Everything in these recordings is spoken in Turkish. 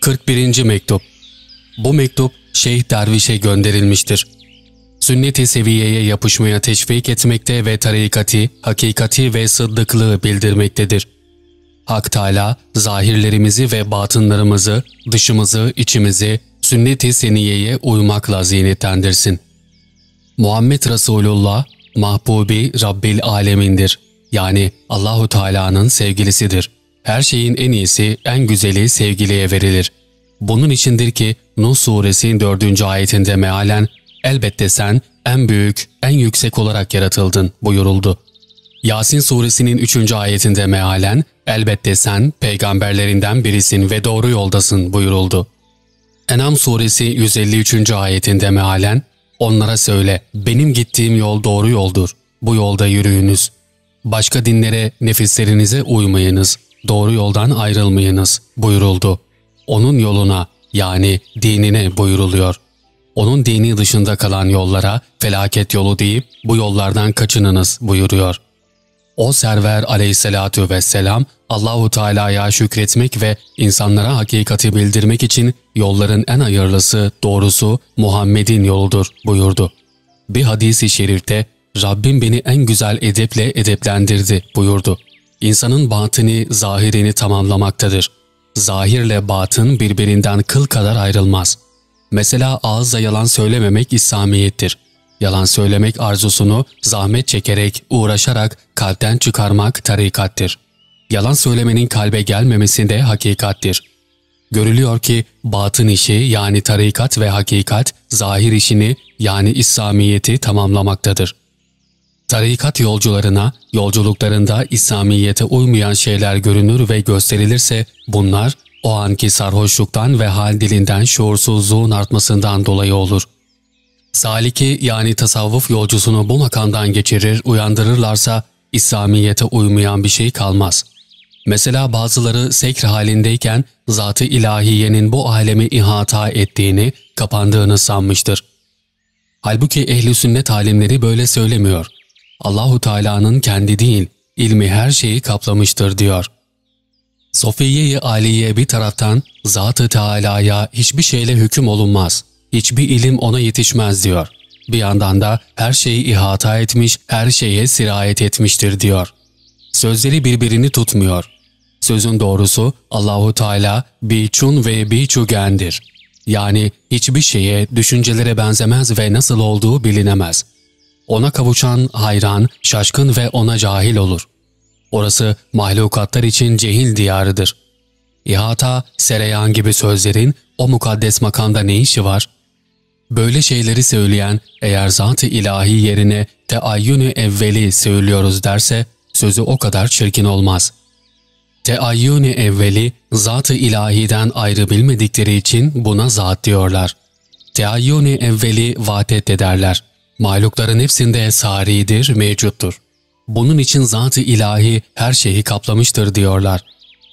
41. Mektup Bu mektup Şeyh Derviş'e gönderilmiştir. Sünnet-i seviyeye yapışmaya teşvik etmekte ve tarikati, hakikati ve sıddıklığı bildirmektedir. Hak Teala zahirlerimizi ve batınlarımızı, dışımızı, içimizi sünnet-i seniyeye uymakla zinetlendirsin. Muhammed Resulullah mahbubi Rabbil alemindir. Yani Allahu Teala'nın sevgilisidir. Her şeyin en iyisi, en güzeli sevgiliye verilir. Bunun içindir ki Nuh suresinin dördüncü ayetinde mealen elbette sen en büyük, en yüksek olarak yaratıldın buyuruldu. Yasin suresinin üçüncü ayetinde mealen elbette sen peygamberlerinden birisin ve doğru yoldasın buyuruldu. Enam suresi 153. ayetinde mealen onlara söyle benim gittiğim yol doğru yoldur. Bu yolda yürüyünüz. Başka dinlere, nefislerinize uymayınız. Doğru yoldan ayrılmayınız buyuruldu. Onun yoluna yani dinine buyuruluyor. Onun dini dışında kalan yollara felaket yolu deyip bu yollardan kaçınınız buyuruyor. O server aleyhissalatu vesselam Allahu Teala'ya şükretmek ve insanlara hakikati bildirmek için yolların en hayırlısı, doğrusu Muhammed'in yoludur buyurdu. Bir hadisi şerifte Rabbim beni en güzel edeple edeplendirdi buyurdu. İnsanın batını, zahirini tamamlamaktadır. Zahirle batın birbirinden kıl kadar ayrılmaz. Mesela ağızla yalan söylememek İslamiyettir. Yalan söylemek arzusunu zahmet çekerek, uğraşarak kalpten çıkarmak tarikattir. Yalan söylemenin kalbe gelmemesi de hakikattir. Görülüyor ki batın işi yani tarikat ve hakikat zahir işini yani İslamiyeti tamamlamaktadır. Tarikat yolcularına, yolculuklarında İslamiyete uymayan şeyler görünür ve gösterilirse bunlar o anki sarhoşluktan ve hal dilinden şuursuzluğun artmasından dolayı olur. Saliki yani tasavvuf yolcusunu bu makamdan geçirir, uyandırırlarsa İslamiyete uymayan bir şey kalmaz. Mesela bazıları sekr halindeyken zat-ı ilahiyenin bu alemi ihata ettiğini, kapandığını sanmıştır. Halbuki ehli sünnet alimleri böyle söylemiyor. Allahu Teala'nın kendi değil, ilmi her şeyi kaplamıştır diyor. Sofiye-i Aliye bir taraftan Zat-ı Teala'ya hiçbir şeyle hüküm olunmaz, hiçbir ilim ona yetişmez diyor. Bir yandan da her şeyi ihata etmiş, her şeye sirayet etmiştir diyor. Sözleri birbirini tutmuyor. Sözün doğrusu Allahu Teala biçun ve biçugendir. Yani hiçbir şeye, düşüncelere benzemez ve nasıl olduğu bilinemez. Ona kavuşan hayran, şaşkın ve ona cahil olur. Orası mahlukatlar için cehil diyarıdır. İhata, sereyan gibi sözlerin o mukaddes makamda ne işi var? Böyle şeyleri söyleyen eğer zat-ı ilahi yerine teayyünü evveli söylüyoruz derse sözü o kadar çirkin olmaz. Teayyünü evveli zat-ı ilahiden ayrı bilmedikleri için buna zat diyorlar. Teayyünü evveli vatet ederler. Mahlukların hepsinde saridir, mevcuttur. Bunun için zat-ı ilahi her şeyi kaplamıştır diyorlar.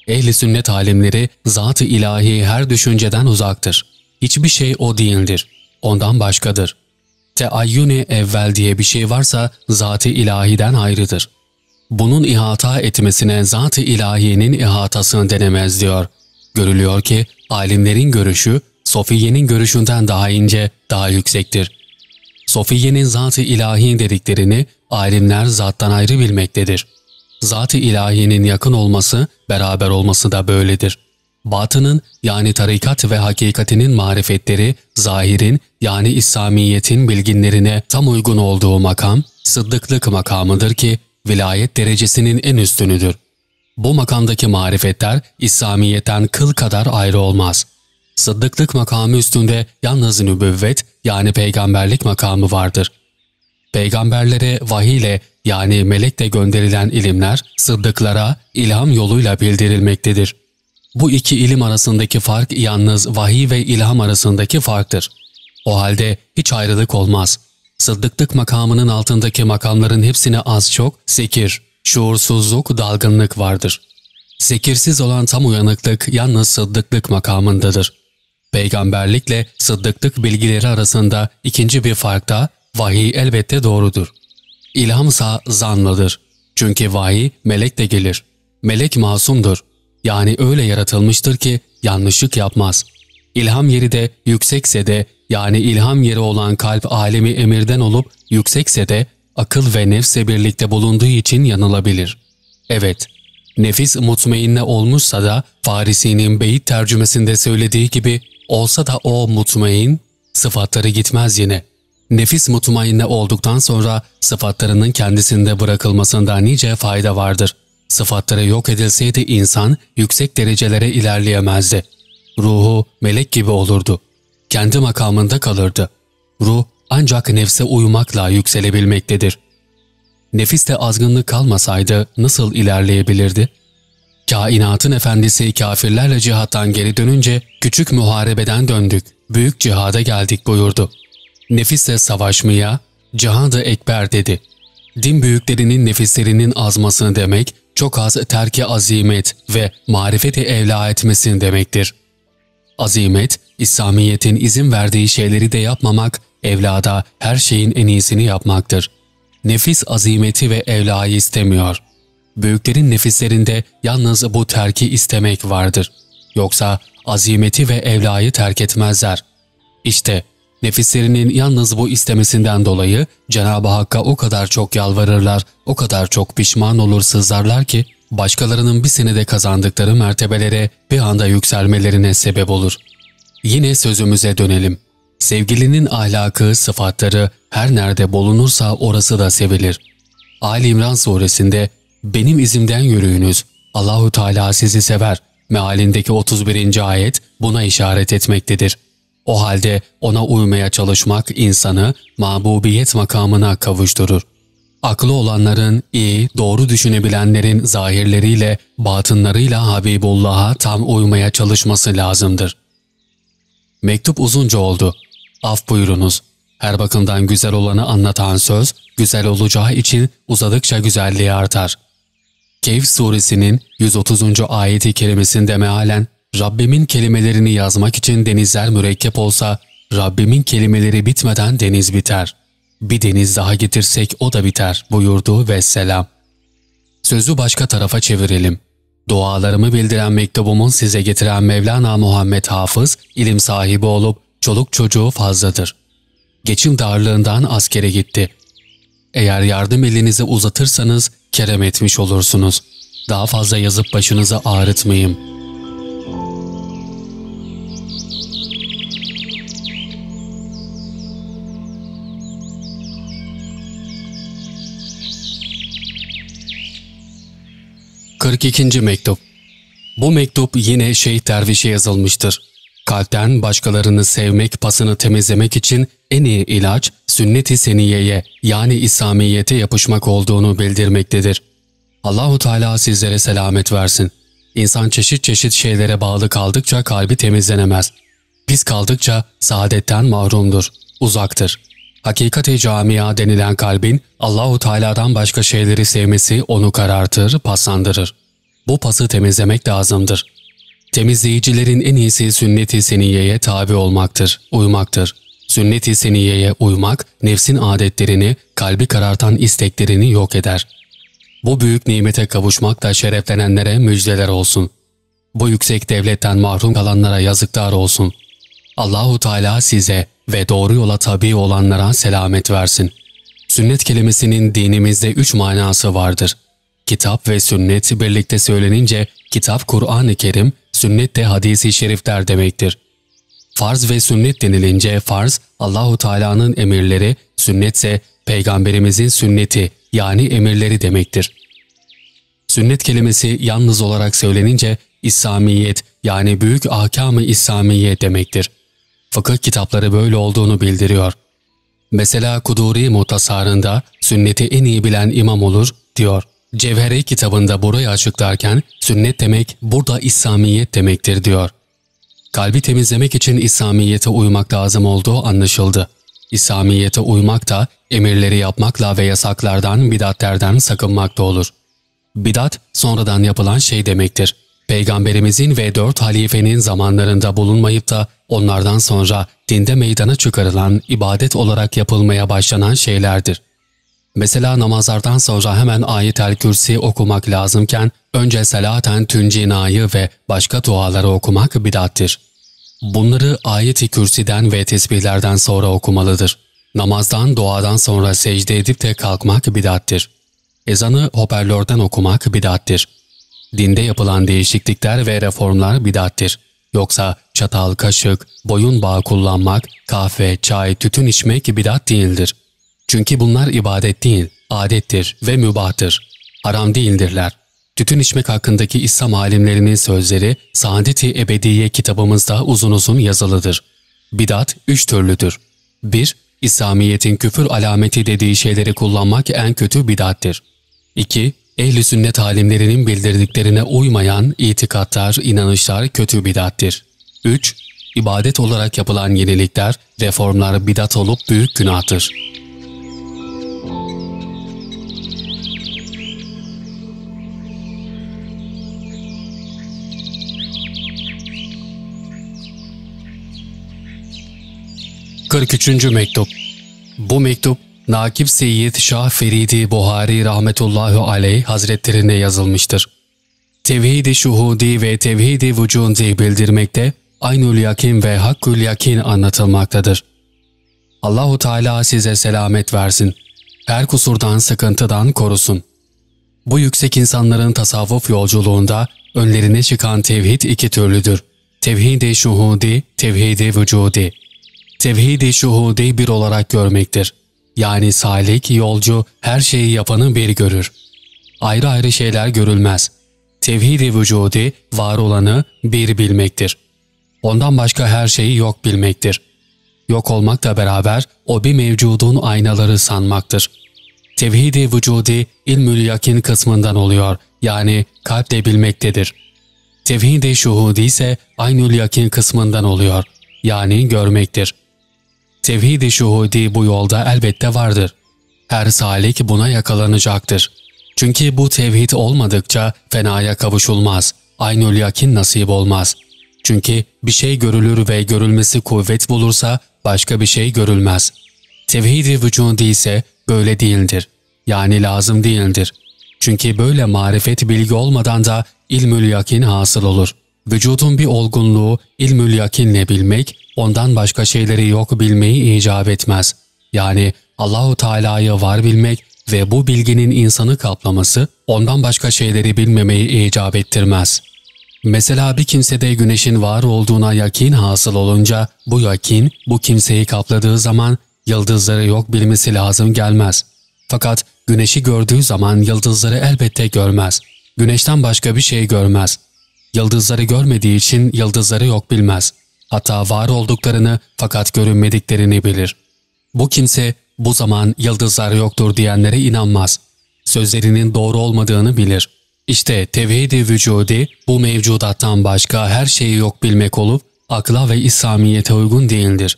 Ehli sünnet alimleri zat-ı ilahi her düşünceden uzaktır. Hiçbir şey o değildir. Ondan başkadır. Teayyüne evvel diye bir şey varsa zat-ı ilahiden ayrıdır. Bunun ihata etmesine zat-ı ilahiyenin ihatasını denemez diyor. Görülüyor ki alimlerin görüşü Sofiye'nin görüşünden daha ince, daha yüksektir. Sofiye'nin zat-ı ilahi dediklerini alimler zattan ayrı bilmektedir. Zat-ı ilahiyenin yakın olması, beraber olması da böyledir. Batının yani tarikat ve hakikatinin marifetleri, zahirin yani İslamiyet'in bilginlerine tam uygun olduğu makam, sıddıklık makamıdır ki vilayet derecesinin en üstünüdür. Bu makamdaki marifetler İslamiyet'ten kıl kadar ayrı olmaz. Sıddıklık makamı üstünde yalnız nübüvvet yani peygamberlik makamı vardır. Peygamberlere vahiy ile yani melekle gönderilen ilimler sıddıklara ilham yoluyla bildirilmektedir. Bu iki ilim arasındaki fark yalnız vahiy ve ilham arasındaki farktır. O halde hiç ayrılık olmaz. Sıddıklık makamının altındaki makamların hepsine az çok sekir, şuursuzluk, dalgınlık vardır. Sekirsiz olan tam uyanıklık yalnız sıddıklık makamındadır. Peygamberlikle sıddıklık bilgileri arasında ikinci bir fark da vahiy elbette doğrudur. İlhamsa zanlıdır. Çünkü vahiy melek de gelir. Melek masumdur. Yani öyle yaratılmıştır ki yanlışlık yapmaz. İlham yeri de yüksekse de yani ilham yeri olan kalp alemi emirden olup yüksekse de akıl ve nefse birlikte bulunduğu için yanılabilir. Evet, nefis mutmainne olmuşsa da Farisi'nin beyit tercümesinde söylediği gibi olsa da o mutmain sıfatları gitmez yine. Nefis mutmainne olduktan sonra sıfatlarının kendisinde bırakılmasında nice fayda vardır. Sıfatları yok edilseydi insan yüksek derecelere ilerleyemezdi. Ruhu melek gibi olurdu. Kendi makamında kalırdı. Ruh ancak nefse uymakla yükselebilmektedir. Nefiste azgınlık kalmasaydı nasıl ilerleyebilirdi? Kainatın efendisi kafirlerle cihattan geri dönünce küçük muharebeden döndük, büyük cihada geldik buyurdu. Nefisle savaşmaya, cihadı ekber dedi. Din büyüklerinin nefislerinin azmasını demek, çok az terki azimet ve marifeti evla etmesini demektir. Azimet, İslamiyet'in izin verdiği şeyleri de yapmamak, evlada her şeyin en iyisini yapmaktır. Nefis azimeti ve evlayı istemiyor. Büyüklerin nefislerinde yalnız bu terki istemek vardır. Yoksa azimeti ve evlayı terk etmezler. İşte nefislerinin yalnız bu istemesinden dolayı Cenab-ı Hakk'a o kadar çok yalvarırlar, o kadar çok pişman olur sızlarlar ki başkalarının bir senede kazandıkları mertebelere bir anda yükselmelerine sebep olur. Yine sözümüze dönelim. Sevgilinin ahlakı, sıfatları her nerede bulunursa orası da sevilir. Ali İmran suresinde benim izimden yürüyünüz, Allahu Teala sizi sever mealindeki 31. ayet buna işaret etmektedir. O halde ona uymaya çalışmak insanı mabubiyet makamına kavuşturur. Aklı olanların, iyi, doğru düşünebilenlerin zahirleriyle, batınlarıyla Habibullah'a tam uymaya çalışması lazımdır. Mektup uzunca oldu. Af buyurunuz. Her bakımdan güzel olanı anlatan söz, güzel olacağı için uzadıkça güzelliği artar. Keyf suresinin 130. ayeti kerimesinde mealen, Rabbimin kelimelerini yazmak için denizler mürekkep olsa, Rabbimin kelimeleri bitmeden deniz biter. Bir deniz daha getirsek o da biter buyurdu ve selam. Sözü başka tarafa çevirelim. Dualarımı bildiren mektubumun size getiren Mevlana Muhammed Hafız, ilim sahibi olup çoluk çocuğu fazladır. Geçim darlığından askere gitti. Eğer yardım elinizi uzatırsanız kerem etmiş olursunuz. Daha fazla yazıp başınızı ağrıtmayayım.'' 42. Mektup Bu mektup yine Şeyh Derviş'e yazılmıştır. Kalpten başkalarını sevmek pasını temizlemek için en iyi ilaç sünnet-i seniyeye yani İslamiyete yapışmak olduğunu bildirmektedir. Allahu Teala sizlere selamet versin. İnsan çeşit çeşit şeylere bağlı kaldıkça kalbi temizlenemez. Pis kaldıkça saadetten mahrumdur, uzaktır. Hakikati camia denilen kalbin Allahu Teala'dan başka şeyleri sevmesi onu karartır, paslandırır. Bu pası temizlemek lazımdır. Temizleyicilerin en iyisi sünnet-i seniyeye tabi olmaktır, uymaktır. Sünnet-i seniyeye uymak, nefsin adetlerini, kalbi karartan isteklerini yok eder. Bu büyük nimete kavuşmakla şereflenenlere müjdeler olsun. Bu yüksek devletten mahrum kalanlara yazıklar olsun. Allahu Teala size ve doğru yola tabi olanlara selamet versin. Sünnet kelimesinin dinimizde üç manası vardır. Kitap ve sünnet birlikte söylenince kitap Kur'an-ı Kerim, sünnet de hadisi şerifler demektir. Farz ve sünnet denilince farz Allahu Teala'nın emirleri, sünnetse peygamberimizin sünneti yani emirleri demektir. Sünnet kelimesi yalnız olarak söylenince İslamiyet yani büyük ahkam-ı İslamiye demektir. Fıkıh kitapları böyle olduğunu bildiriyor. Mesela Kuduri Mutasarında sünneti en iyi bilen imam olur diyor. Cevhere kitabında burayı açıklarken sünnet demek burada İslamiyet demektir diyor. Kalbi temizlemek için İslamiyete uymak lazım olduğu anlaşıldı. İslamiyete uymak da emirleri yapmakla ve yasaklardan, bidatlerden sakınmakta olur. Bidat sonradan yapılan şey demektir. Peygamberimizin ve dört halifenin zamanlarında bulunmayıp da onlardan sonra dinde meydana çıkarılan ibadet olarak yapılmaya başlanan şeylerdir. Mesela namazlardan sonra hemen ayet-el kürsi okumak lazımken önce selaten tüncinayı ve başka duaları okumak bidattir. Bunları ayet-i kürsiden ve tesbihlerden sonra okumalıdır. Namazdan, duadan sonra secde edip de kalkmak bidattir. Ezanı hoparlörden okumak bidattir. Dinde yapılan değişiklikler ve reformlar bidattir. Yoksa çatal, kaşık, boyun bağı kullanmak, kahve, çay, tütün içmek bidat değildir. Çünkü bunlar ibadet değil, adettir ve mübahtır. Haram değildirler. Tütün içmek hakkındaki İslam alimlerinin sözleri Saadet-i Ebediye kitabımızda uzun uzun yazılıdır. Bidat üç türlüdür. 1. İslamiyet'in küfür alameti dediği şeyleri kullanmak en kötü bidattir. 2. Ehl-i sünnet alimlerinin bildirdiklerine uymayan itikatlar, inanışlar kötü bidattir. 3. İbadet olarak yapılan yenilikler, reformlar bidat olup büyük günahtır. Kırk üçüncü Mektup Bu mektup Nakip Seyyid Şah Feridi Buhari rahmetullahi aleyh hazretlerine yazılmıştır. Tevhid-i şuhudi ve tevhid-i vücudi bildirmekte, aynül yakin ve hakkül yakin anlatılmaktadır. Allahu Teala size selamet versin. Her kusurdan, sıkıntıdan korusun. Bu yüksek insanların tasavvuf yolculuğunda önlerine çıkan tevhid iki türlüdür. Tevhid-i şuhudi, tevhid-i vücudi. Tevhid-i şuhudi bir olarak görmektir. Yani salik, yolcu her şeyi yapanı bir görür. Ayrı ayrı şeyler görülmez. Tevhid-i vücudi var olanı bir bilmektir. Ondan başka her şeyi yok bilmektir. Yok olmakla beraber o bir mevcudun aynaları sanmaktır. Tevhid-i vücudi ilmül yakin kısmından oluyor yani kalple bilmektedir. Tevhid-i şuhudi ise aynül yakin kısmından oluyor yani görmektir.'' Tevhid-i şuhudi bu yolda elbette vardır. Her salik buna yakalanacaktır. Çünkü bu tevhid olmadıkça fenaya kavuşulmaz, aynül yakin nasip olmaz. Çünkü bir şey görülür ve görülmesi kuvvet bulursa başka bir şey görülmez. Tevhid-i vücudi ise böyle değildir. Yani lazım değildir. Çünkü böyle marifet bilgi olmadan da ilmül yakin hasıl olur. Vücudun bir olgunluğu ilmül yakinle bilmek, ondan başka şeyleri yok bilmeyi icap etmez. Yani Allahu Teala'yı var bilmek ve bu bilginin insanı kaplaması ondan başka şeyleri bilmemeyi icap ettirmez. Mesela bir kimsede güneşin var olduğuna yakin hasıl olunca bu yakin bu kimseyi kapladığı zaman yıldızları yok bilmesi lazım gelmez. Fakat güneşi gördüğü zaman yıldızları elbette görmez. Güneşten başka bir şey görmez. Yıldızları görmediği için yıldızları yok bilmez.'' Hatta var olduklarını fakat görünmediklerini bilir. Bu kimse bu zaman yıldızlar yoktur diyenlere inanmaz. Sözlerinin doğru olmadığını bilir. İşte tevhid-i vücudi bu mevcudattan başka her şeyi yok bilmek olup akla ve İslamiyete uygun değildir.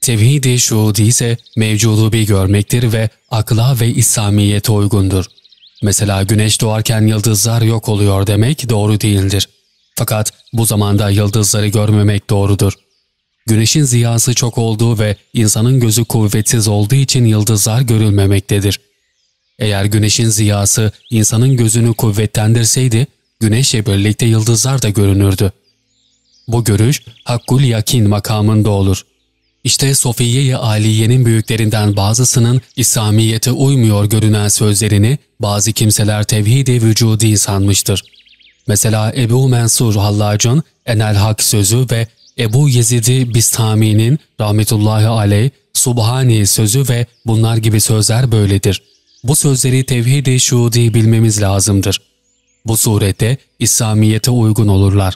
Tevhid-i şuhudi ise mevcudu bir görmektir ve akla ve İslamiyete uygundur. Mesela güneş doğarken yıldızlar yok oluyor demek doğru değildir. Fakat bu zamanda yıldızları görmemek doğrudur. Güneşin ziyası çok olduğu ve insanın gözü kuvvetsiz olduğu için yıldızlar görülmemektedir. Eğer güneşin ziyası insanın gözünü kuvvetlendirseydi, güneşle birlikte yıldızlar da görünürdü. Bu görüş hakkul yakin makamında olur. İşte Sofiye-i Aliye'nin büyüklerinden bazısının İslamiyete uymuyor görünen sözlerini bazı kimseler tevhid-i vücudi sanmıştır. Mesela Ebu Mensur Hallac'ın Enel Hak sözü ve Ebu Yezidi Bistami'nin rahmetullahi aleyh Subhani sözü ve bunlar gibi sözler böyledir. Bu sözleri tevhid-i şuudi bilmemiz lazımdır. Bu surette İslamiyete uygun olurlar.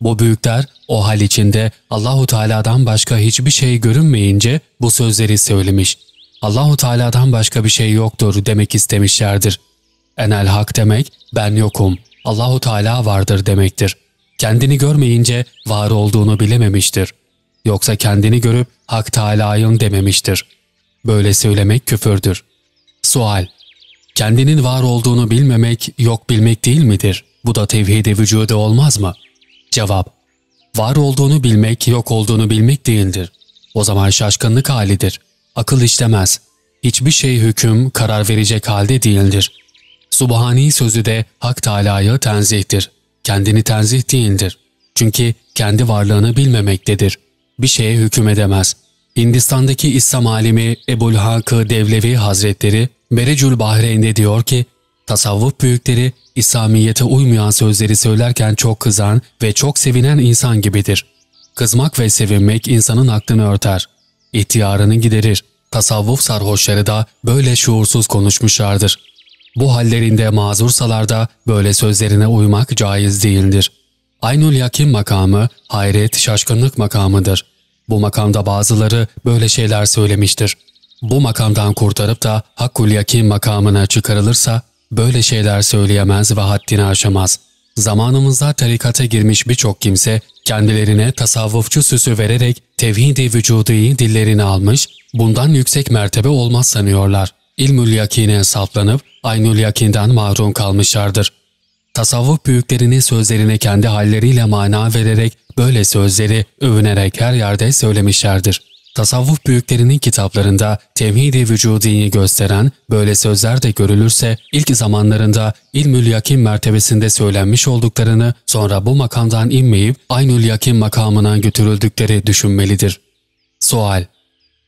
Bu büyükler o hal içinde Allahu Teala'dan başka hiçbir şey görünmeyince bu sözleri söylemiş. Allahu Teala'dan başka bir şey yoktur demek istemişlerdir. Enel hak demek ben yokum, Allahu Teala vardır demektir. Kendini görmeyince var olduğunu bilememiştir. Yoksa kendini görüp Hak Teala'yım dememiştir. Böyle söylemek küfürdür. Sual Kendinin var olduğunu bilmemek yok bilmek değil midir? Bu da tevhid-i vücudu olmaz mı? Cevap Var olduğunu bilmek yok olduğunu bilmek değildir. O zaman şaşkınlık halidir. Akıl işlemez. hiçbir şey hüküm, karar verecek halde değildir. Subhani sözü de Hak Teâlâ'ya tenzihtir. Kendini tenzih değildir. Çünkü kendi varlığını bilmemektedir. Bir şeye hüküm edemez. Hindistan'daki İslam alimi Ebul Hakkı Devlevi Hazretleri Merecül Bahreyn'de diyor ki, tasavvuf büyükleri İslamiyete uymayan sözleri söylerken çok kızan ve çok sevinen insan gibidir. Kızmak ve sevinmek insanın aklını örter. İhtiyarını giderir. Tasavvuf sarhoşları da böyle şuursuz konuşmuşlardır. Bu hallerinde mazursalar da böyle sözlerine uymak caiz değildir. Aynül yakin makamı hayret, şaşkınlık makamıdır. Bu makamda bazıları böyle şeyler söylemiştir. Bu makamdan kurtarıp da hakkul yakin makamına çıkarılırsa böyle şeyler söyleyemez ve haddini aşamaz. Zamanımızda tarikata girmiş birçok kimse kendilerine tasavvufçu süsü vererek tevhid-i vücudu dillerini almış, bundan yüksek mertebe olmaz sanıyorlar. İlmül yakine saplanıp aynül yakinden mahrum kalmışlardır. Tasavvuf büyüklerini sözlerine kendi halleriyle mana vererek böyle sözleri övünerek her yerde söylemişlerdir. Tasavvuf büyüklerinin kitaplarında tevhid-i vücudiyi gösteren böyle sözler de görülürse ilk zamanlarında ilmül yakin mertebesinde söylenmiş olduklarını sonra bu makamdan inmeyip aynül yakin makamına götürüldükleri düşünmelidir. Sual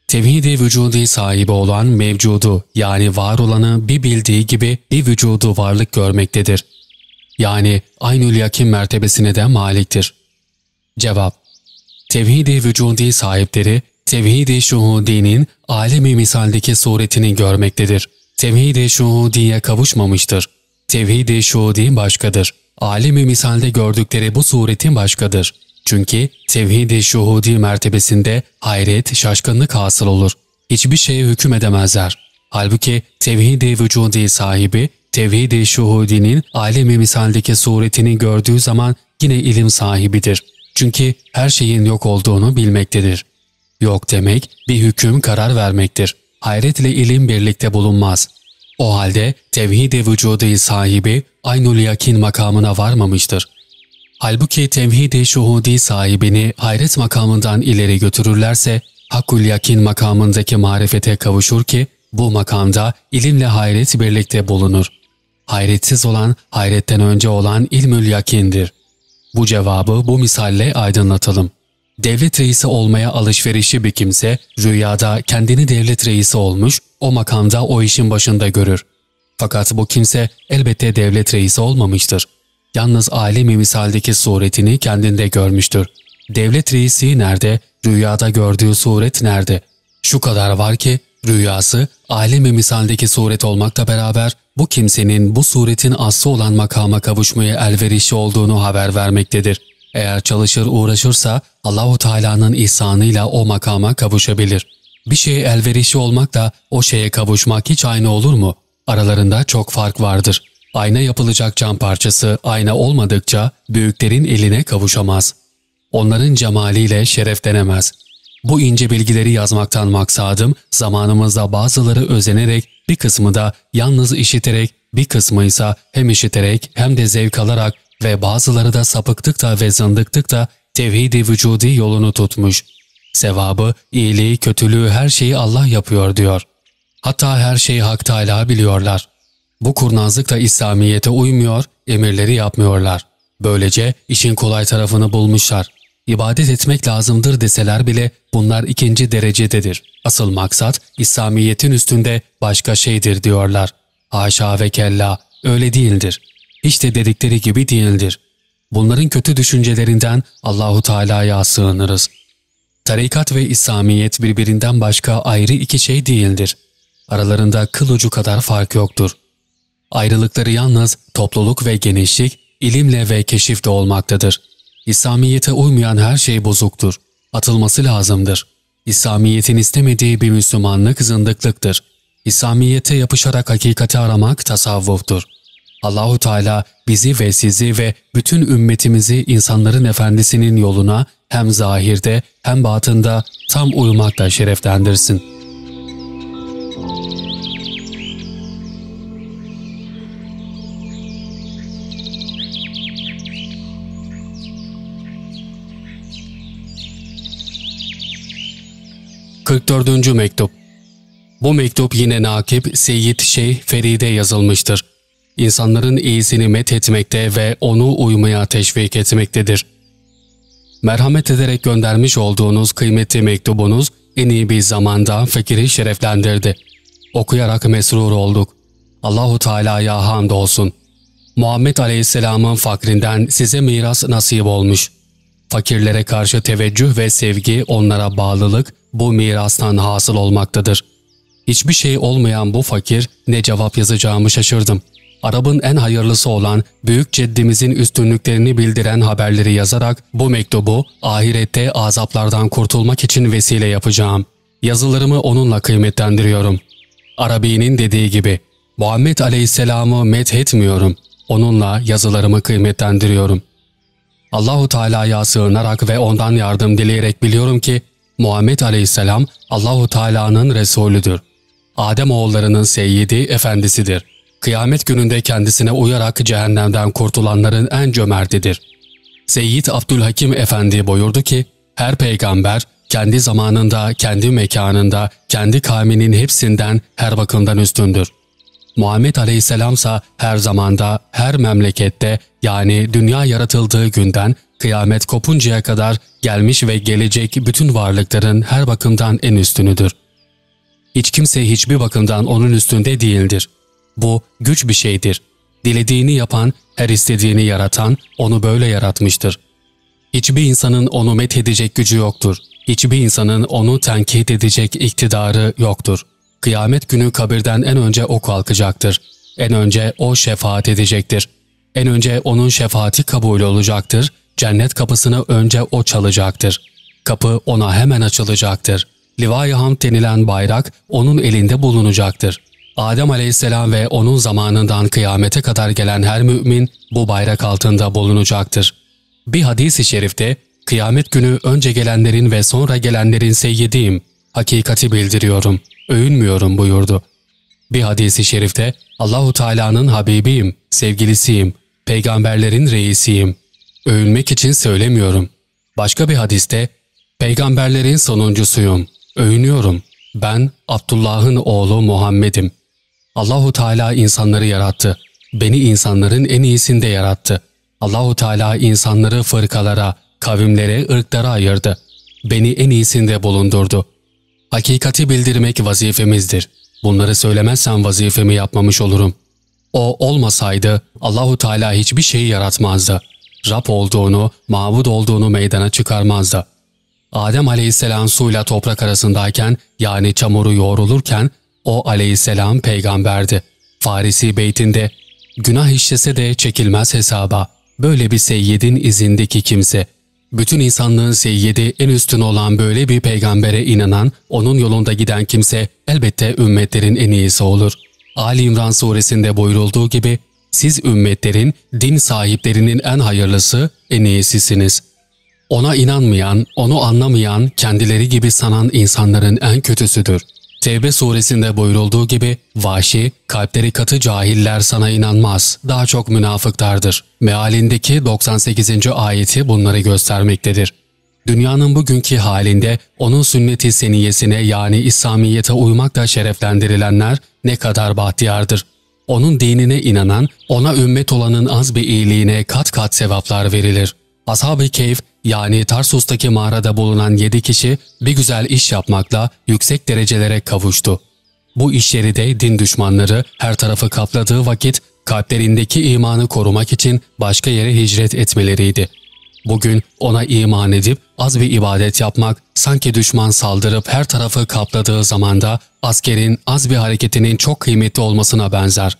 Tevhid-i vücudi sahibi olan mevcudu yani var olanı bir bildiği gibi bir vücudu varlık görmektedir. Yani aynül yakin mertebesine de maliktir. Cevap Tevhid-i vücudi sahipleri tevhid-i şuhudi'nin alemi misaldeki suretini görmektedir. Tevhid-i şuhudiye kavuşmamıştır. Tevhid-i şuhudi başkadır. Alemi misalde gördükleri bu suretin başkadır. Çünkü tevhid-i şuhudi mertebesinde hayret, şaşkınlık hasıl olur. Hiçbir şeye hüküm edemezler. Halbuki tevhid-i vücudi sahibi, tevhid-i şuhudinin alemi misaldeki suretini gördüğü zaman yine ilim sahibidir. Çünkü her şeyin yok olduğunu bilmektedir. Yok demek bir hüküm karar vermektir. Hayret ile ilim birlikte bulunmaz. O halde tevhid-i vücudu sahibi aynul yakin makamına varmamıştır. Halbuki tevhid-i şuhudi sahibini hayret makamından ileri götürürlerse hakkul yakin makamındaki marifete kavuşur ki bu makamda ilimle hayret birlikte bulunur. Hayretsiz olan hayretten önce olan ilmül yakindir. Bu cevabı bu misalle aydınlatalım. Devlet reisi olmaya alışverişi bir kimse rüyada kendini devlet reisi olmuş, o makamda o işin başında görür. Fakat bu kimse elbette devlet reisi olmamıştır. Yalnız alemi misaldeki suretini kendinde görmüştür. Devlet reisi nerede, rüyada gördüğü suret nerede? Şu kadar var ki rüyası alemi misaldeki suret olmakla beraber bu kimsenin bu suretin aslı olan makama kavuşmaya elverişli olduğunu haber vermektedir. Eğer çalışır uğraşırsa Allahu Teala'nın ihsanıyla o makama kavuşabilir. Bir şeye elverişli olmakla o şeye kavuşmak hiç aynı olur mu? Aralarında çok fark vardır. Ayna yapılacak cam parçası ayna olmadıkça büyüklerin eline kavuşamaz. Onların cemaliyle şereflenemez. Bu ince bilgileri yazmaktan maksadım zamanımızda bazıları özenerek bir kısmı da yalnız işiterek bir kısmı ise hem işiterek hem de zevk alarak ve bazıları da sapıktıkta ve zındıktıkta tevhid-i vücudi yolunu tutmuş. Sevabı, iyiliği, kötülüğü her şeyi Allah yapıyor diyor. Hatta her şeyi Hak Teala biliyorlar. Bu kurnazlık da İslamiyet'e uymuyor, emirleri yapmıyorlar. Böylece işin kolay tarafını bulmuşlar. İbadet etmek lazımdır deseler bile bunlar ikinci derecededir. Asıl maksat İslamiyet'in üstünde başka şeydir diyorlar. Haşa ve kella öyle değildir. Hiç de dedikleri gibi değildir. Bunların kötü düşüncelerinden Allahu Teala'ya sığınırız. Tarikat ve İslamiyet birbirinden başka ayrı iki şey değildir. Aralarında kıl ucu kadar fark yoktur. Ayrılıkları yalnız topluluk ve genişlik, ilimle ve keşifte olmaktadır. İslamiyete uymayan her şey bozuktur. Atılması lazımdır. İslamiyetin istemediği bir Müslümanlık zındıklıktır. İslamiyete yapışarak hakikati aramak tasavvuftur. Allahu Teala bizi ve sizi ve bütün ümmetimizi insanların efendisinin yoluna hem zahirde hem batında tam uymakla şereflendirsin. Kırk dördüncü Mektup Bu mektup yine Nakip Seyyid Şeyh Feride yazılmıştır. İnsanların iyisini met etmekte ve onu uymaya teşvik etmektedir. Merhamet ederek göndermiş olduğunuz kıymetli mektubunuz en iyi bir zamanda fakiri şereflendirdi. Okuyarak mesrur olduk. Allahu Teala'ya hamdolsun. Muhammed Aleyhisselam'ın fakrinden size miras nasip olmuş. Fakirlere karşı teveccüh ve sevgi, onlara bağlılık bu mirastan hasıl olmaktadır. Hiçbir şey olmayan bu fakir ne cevap yazacağımı şaşırdım. Arap'ın en hayırlısı olan büyük ceddimizin üstünlüklerini bildiren haberleri yazarak bu mektubu ahirette azaplardan kurtulmak için vesile yapacağım. Yazılarımı onunla kıymetlendiriyorum. Arabi'nin dediği gibi Muhammed Aleyhisselam'ı methetmiyorum. Onunla yazılarımı kıymetlendiriyorum. Allahu Teala'ya sığınarak ve ondan yardım dileyerek biliyorum ki Muhammed Aleyhisselam Allahu Teala'nın Resulüdür. Adem oğullarının seyyidi efendisidir. Kıyamet gününde kendisine uyarak cehennemden kurtulanların en cömertidir. Seyyid Abdülhakim Efendi buyurdu ki, her peygamber kendi zamanında, kendi mekanında, kendi kavminin hepsinden her bakımdan üstündür. Muhammed Aleyhisselam ise her zamanda, her memlekette yani dünya yaratıldığı günden kıyamet kopuncaya kadar gelmiş ve gelecek bütün varlıkların her bakımdan en üstünüdür. Hiç kimse hiçbir bakımdan onun üstünde değildir. Bu güç bir şeydir. Dilediğini yapan, her istediğini yaratan onu böyle yaratmıştır. Hiçbir insanın onu methedecek gücü yoktur. Hiçbir insanın onu tenkit edecek iktidarı yoktur. Kıyamet günü kabirden en önce o kalkacaktır. En önce o şefaat edecektir. En önce onun şefaati kabul olacaktır. Cennet kapısını önce o çalacaktır. Kapı ona hemen açılacaktır. Livai Hamd denilen bayrak onun elinde bulunacaktır. Adem aleyhisselam ve onun zamanından kıyamete kadar gelen her mümin bu bayrak altında bulunacaktır. Bir hadis-i şerifte kıyamet günü önce gelenlerin ve sonra gelenlerin seyyidiyim, hakikati bildiriyorum, övünmüyorum buyurdu. Bir hadis-i şerifte Allahu Teala'nın Habibiyim, sevgilisiyim, peygamberlerin reisiyim. Övünmek için söylemiyorum. Başka bir hadiste peygamberlerin sonuncusuyum, övünüyorum. Ben Abdullah'ın oğlu Muhammed'im. Allahu Teala insanları yarattı. Beni insanların en iyisinde yarattı. Allahu Teala insanları fırkalara, kavimlere, ırklara ayırdı. Beni en iyisinde bulundurdu. Hakikati bildirmek vazifemizdir. Bunları söylemezsem vazifemi yapmamış olurum. O olmasaydı Allahu Teala hiçbir şeyi yaratmazdı. Rab olduğunu, mabud olduğunu meydana çıkarmazdı. Adem aleyhisselam suyla toprak arasındayken yani çamuru yoğrulurken o aleyhisselam peygamberdi. Farisi beytinde günah işlese de çekilmez hesaba. Böyle bir seyyidin izindeki kimse. Bütün insanlığın seyyidi en üstün olan böyle bir peygambere inanan, onun yolunda giden kimse elbette ümmetlerin en iyisi olur. Ali İmran suresinde buyurulduğu gibi, siz ümmetlerin, din sahiplerinin en hayırlısı, en iyisisiniz. Ona inanmayan, onu anlamayan, kendileri gibi sanan insanların en kötüsüdür. Tevbe suresinde buyurulduğu gibi vahşi, kalpleri katı cahiller sana inanmaz, daha çok münafıklardır. Mealindeki 98. ayeti bunları göstermektedir. Dünyanın bugünkü halinde onun sünneti seniyesine yani İslamiyet'e uymakla şereflendirilenler ne kadar bahtiyardır. Onun dinine inanan, ona ümmet olanın az bir iyiliğine kat kat sevaplar verilir. Ashab-ı Keyf yani Tarsus'taki mağarada bulunan yedi kişi bir güzel iş yapmakla yüksek derecelere kavuştu. Bu işleri de din düşmanları her tarafı kapladığı vakit kalplerindeki imanı korumak için başka yere hicret etmeleriydi. Bugün ona iman edip az bir ibadet yapmak sanki düşman saldırıp her tarafı kapladığı zamanda askerin az bir hareketinin çok kıymetli olmasına benzer.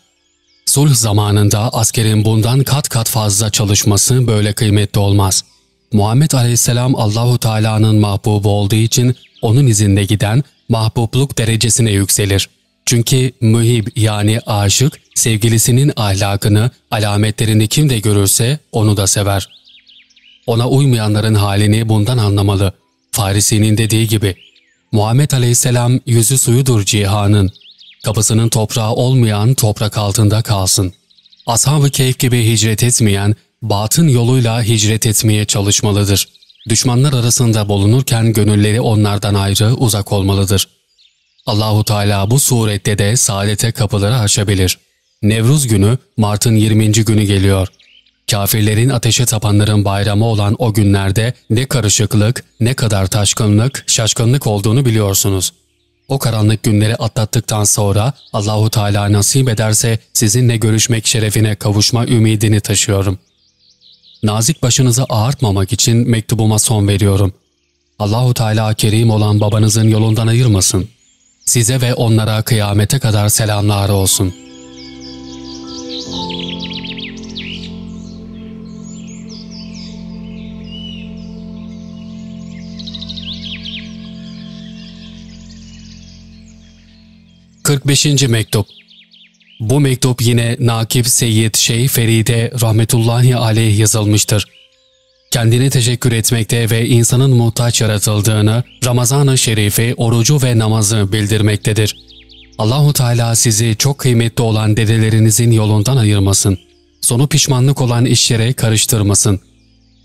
Sulh zamanında askerin bundan kat kat fazla çalışması böyle kıymetli olmaz.'' Muhammed Aleyhisselam Allahu Teala'nın mahbubu olduğu için onun izinde giden mahbubluk derecesine yükselir. Çünkü mühib yani aşık sevgilisinin ahlakını, alametlerini kim de görürse onu da sever. Ona uymayanların halini bundan anlamalı. Farisi'nin dediği gibi Muhammed Aleyhisselam yüzü suyudur cihanın. Kapısının toprağı olmayan toprak altında kalsın. Ashab-ı Keyf gibi hicret etmeyen, batın yoluyla hicret etmeye çalışmalıdır. Düşmanlar arasında bulunurken gönülleri onlardan ayrı uzak olmalıdır. Allahu Teala bu surette de saadete kapıları açabilir. Nevruz günü Mart'ın 20. günü geliyor. Kafirlerin ateşe tapanların bayramı olan o günlerde ne karışıklık, ne kadar taşkınlık, şaşkınlık olduğunu biliyorsunuz. O karanlık günleri atlattıktan sonra Allahu Teala nasip ederse sizinle görüşmek şerefine kavuşma ümidini taşıyorum. Nazik başınızı ağartmamak için mektubuma son veriyorum. Allahu Teala kerim olan babanızın yolundan ayırmasın. Size ve onlara kıyamete kadar selamlar olsun.'' 45. Mektup Bu mektup yine Nakip Seyyid Şeyh Feride rahmetullahi aleyh yazılmıştır. Kendini teşekkür etmekte ve insanın muhtaç yaratıldığını, Ramazan-ı Şerifi, orucu ve namazı bildirmektedir. Allahu Teala sizi çok kıymetli olan dedelerinizin yolundan ayırmasın. Sonu pişmanlık olan işlere karıştırmasın.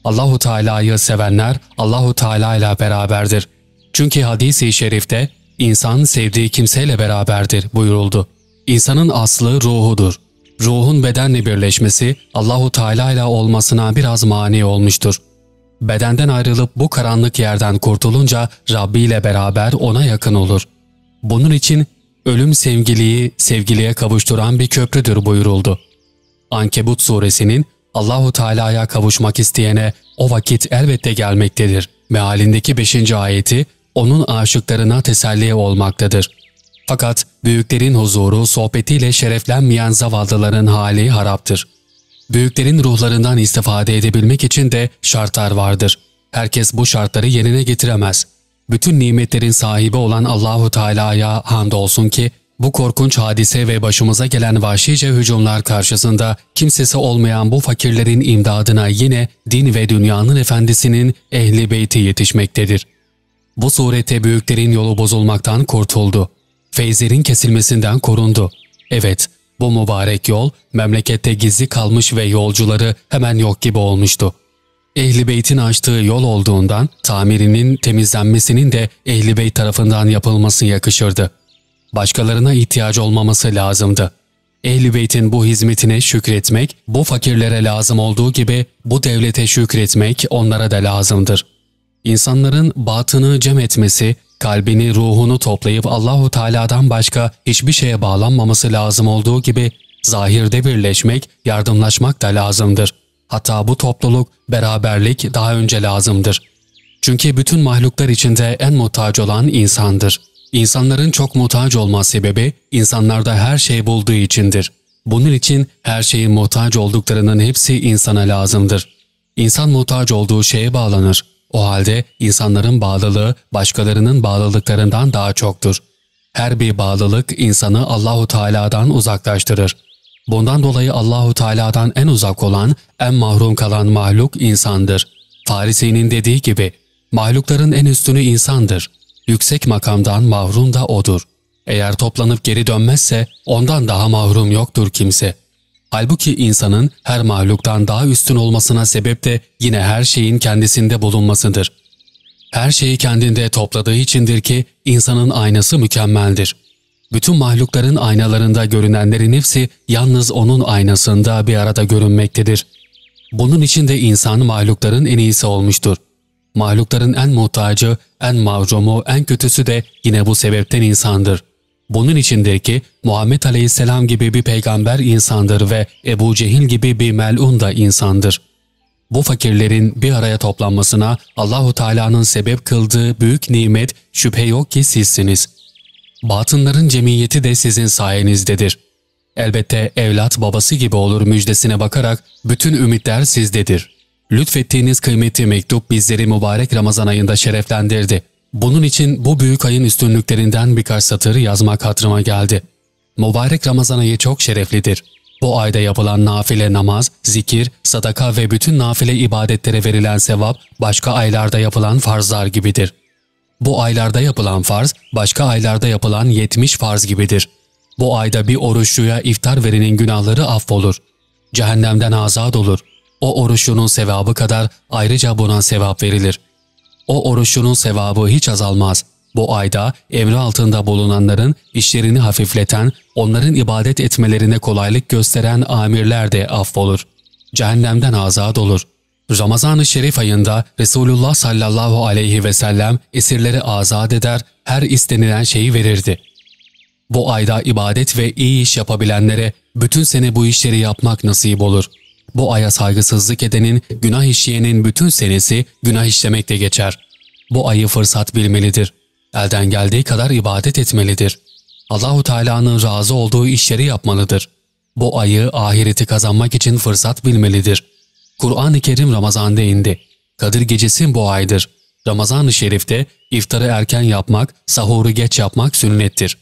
Allahu Teala'yı sevenler Allahu Teala ile beraberdir. Çünkü hadis-i şerifte İnsan sevdiği kimseyle beraberdir buyuruldu. İnsanın aslı ruhudur. Ruhun bedenle birleşmesi Allahu Teala ile olmasına biraz mani olmuştur. Bedenden ayrılıp bu karanlık yerden kurtulunca Rabbi ile beraber ona yakın olur. Bunun için ölüm sevgiliyi sevgiliye kavuşturan bir köprüdür buyuruldu. Ankebut suresinin Allahu Teala'ya kavuşmak isteyene o vakit elbette gelmektedir. Mealindeki 5. ayeti onun aşıklarına teselli olmaktadır. Fakat büyüklerin huzuru, sohbetiyle şereflenmeyen zavallıların hali haraptır. Büyüklerin ruhlarından istifade edebilmek için de şartlar vardır. Herkes bu şartları yerine getiremez. Bütün nimetlerin sahibi olan Allahu Teala'ya hamdolsun ki bu korkunç hadise ve başımıza gelen vahşice hücumlar karşısında kimsesi olmayan bu fakirlerin imdadına yine din ve dünyanın efendisinin ehli beyti yetişmektedir.'' Bu surette büyüklerin yolu bozulmaktan kurtuldu. Feyzlerin kesilmesinden korundu. Evet, bu mübarek yol memlekette gizli kalmış ve yolcuları hemen yok gibi olmuştu. Ehli Beyt'in açtığı yol olduğundan tamirinin temizlenmesinin de Ehli Beyt tarafından yapılması yakışırdı. Başkalarına ihtiyaç olmaması lazımdı. Ehli Beyt'in bu hizmetine şükretmek, bu fakirlere lazım olduğu gibi bu devlete şükretmek onlara da lazımdır.'' İnsanların batını cem etmesi, kalbini, ruhunu toplayıp Allahu Teala'dan başka hiçbir şeye bağlanmaması lazım olduğu gibi zahirde birleşmek, yardımlaşmak da lazımdır. Hatta bu topluluk, beraberlik daha önce lazımdır. Çünkü bütün mahluklar içinde en muhtaç olan insandır. İnsanların çok muhtaç olma sebebi insanlarda her şey bulduğu içindir. Bunun için her şeyin muhtaç olduklarının hepsi insana lazımdır. İnsan muhtaç olduğu şeye bağlanır. O halde insanların bağlılığı başkalarının bağlılıklarından daha çoktur. Her bir bağlılık insanı Allahu Teala'dan uzaklaştırır. Bundan dolayı Allahu Teala'dan en uzak olan, en mahrum kalan mahluk insandır. Farisi'nin dediği gibi, mahlukların en üstünü insandır. Yüksek makamdan mahrum da odur. Eğer toplanıp geri dönmezse ondan daha mahrum yoktur kimse.'' Halbuki insanın her mahluktan daha üstün olmasına sebep de yine her şeyin kendisinde bulunmasıdır. Her şeyi kendinde topladığı içindir ki insanın aynası mükemmeldir. Bütün mahlukların aynalarında görünenlerin hepsi yalnız onun aynasında bir arada görünmektedir. Bunun için de insan mahlukların en iyisi olmuştur. Mahlukların en muhtacı, en mahrumu, en kötüsü de yine bu sebepten insandır. Bunun içindir ki Muhammed Aleyhisselam gibi bir peygamber insandır ve Ebu Cehil gibi bir melun da insandır. Bu fakirlerin bir araya toplanmasına Allahu Teala'nın sebep kıldığı büyük nimet şüphe yok ki sizsiniz. Batınların cemiyeti de sizin sayenizdedir. Elbette evlat babası gibi olur müjdesine bakarak bütün ümitler sizdedir. Lütfettiğiniz kıymetli mektup bizleri mübarek Ramazan ayında şereflendirdi. Bunun için bu büyük ayın üstünlüklerinden birkaç satır yazmak hatırıma geldi. Mübarek Ramazan ayı çok şereflidir. Bu ayda yapılan nafile namaz, zikir, sadaka ve bütün nafile ibadetlere verilen sevap başka aylarda yapılan farzlar gibidir. Bu aylarda yapılan farz, başka aylarda yapılan 70 farz gibidir. Bu ayda bir oruçluya iftar verenin günahları affolur. Cehennemden azat olur. O oruçlunun sevabı kadar ayrıca buna sevap verilir.'' O oruçunun sevabı hiç azalmaz. Bu ayda emri altında bulunanların işlerini hafifleten, onların ibadet etmelerine kolaylık gösteren amirler de affolur. Cehennemden azat olur. Ramazan-ı Şerif ayında Resulullah sallallahu aleyhi ve sellem esirleri azat eder, her istenilen şeyi verirdi. Bu ayda ibadet ve iyi iş yapabilenlere bütün sene bu işleri yapmak nasip olur. Bu aya saygısızlık edenin, günah işleyenin bütün senesi günah işlemekte geçer. Bu ayı fırsat bilmelidir. Elden geldiği kadar ibadet etmelidir. Allahu Teala'nın razı olduğu işleri yapmalıdır. Bu ayı ahireti kazanmak için fırsat bilmelidir. Kur'an-ı Kerim Ramazan'da indi. Kadir gecesi bu aydır. Ramazan-ı Şerif'te iftarı erken yapmak, sahuru geç yapmak sünnettir.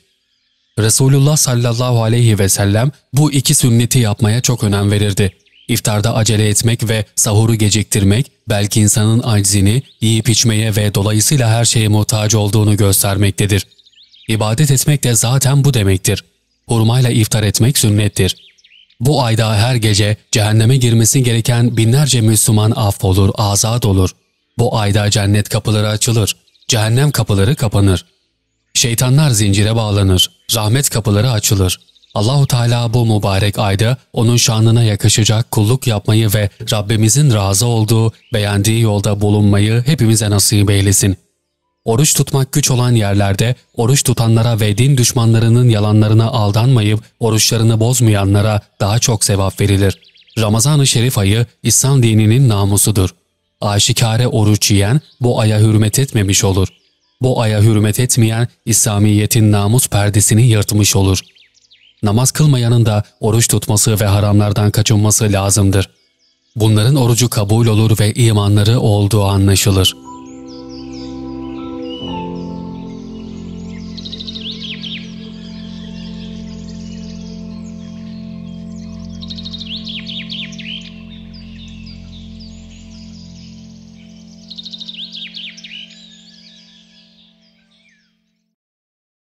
Resulullah sallallahu aleyhi ve sellem bu iki sünneti yapmaya çok önem verirdi. İftarda acele etmek ve sahuru geciktirmek belki insanın aczini, yiyip içmeye ve dolayısıyla her şeye muhtaç olduğunu göstermektedir. İbadet etmek de zaten bu demektir. Hurmayla iftar etmek sünnettir. Bu ayda her gece cehenneme girmesi gereken binlerce Müslüman affolur, azat olur. Bu ayda cennet kapıları açılır, cehennem kapıları kapanır. Şeytanlar zincire bağlanır, rahmet kapıları açılır. Allahu Teala bu mübarek ayda onun şanına yakışacak kulluk yapmayı ve Rabbimizin razı olduğu, beğendiği yolda bulunmayı hepimize nasip eylesin. Oruç tutmak güç olan yerlerde oruç tutanlara ve din düşmanlarının yalanlarına aldanmayıp oruçlarını bozmayanlara daha çok sevap verilir. Ramazan-ı Şerif ayı İslam dininin namusudur. Aşikare oruç yiyen bu aya hürmet etmemiş olur. Bu aya hürmet etmeyen İslamiyet'in namus perdesini yırtmış olur. Namaz kılmayanın da oruç tutması ve haramlardan kaçınması lazımdır. Bunların orucu kabul olur ve imanları olduğu anlaşılır.''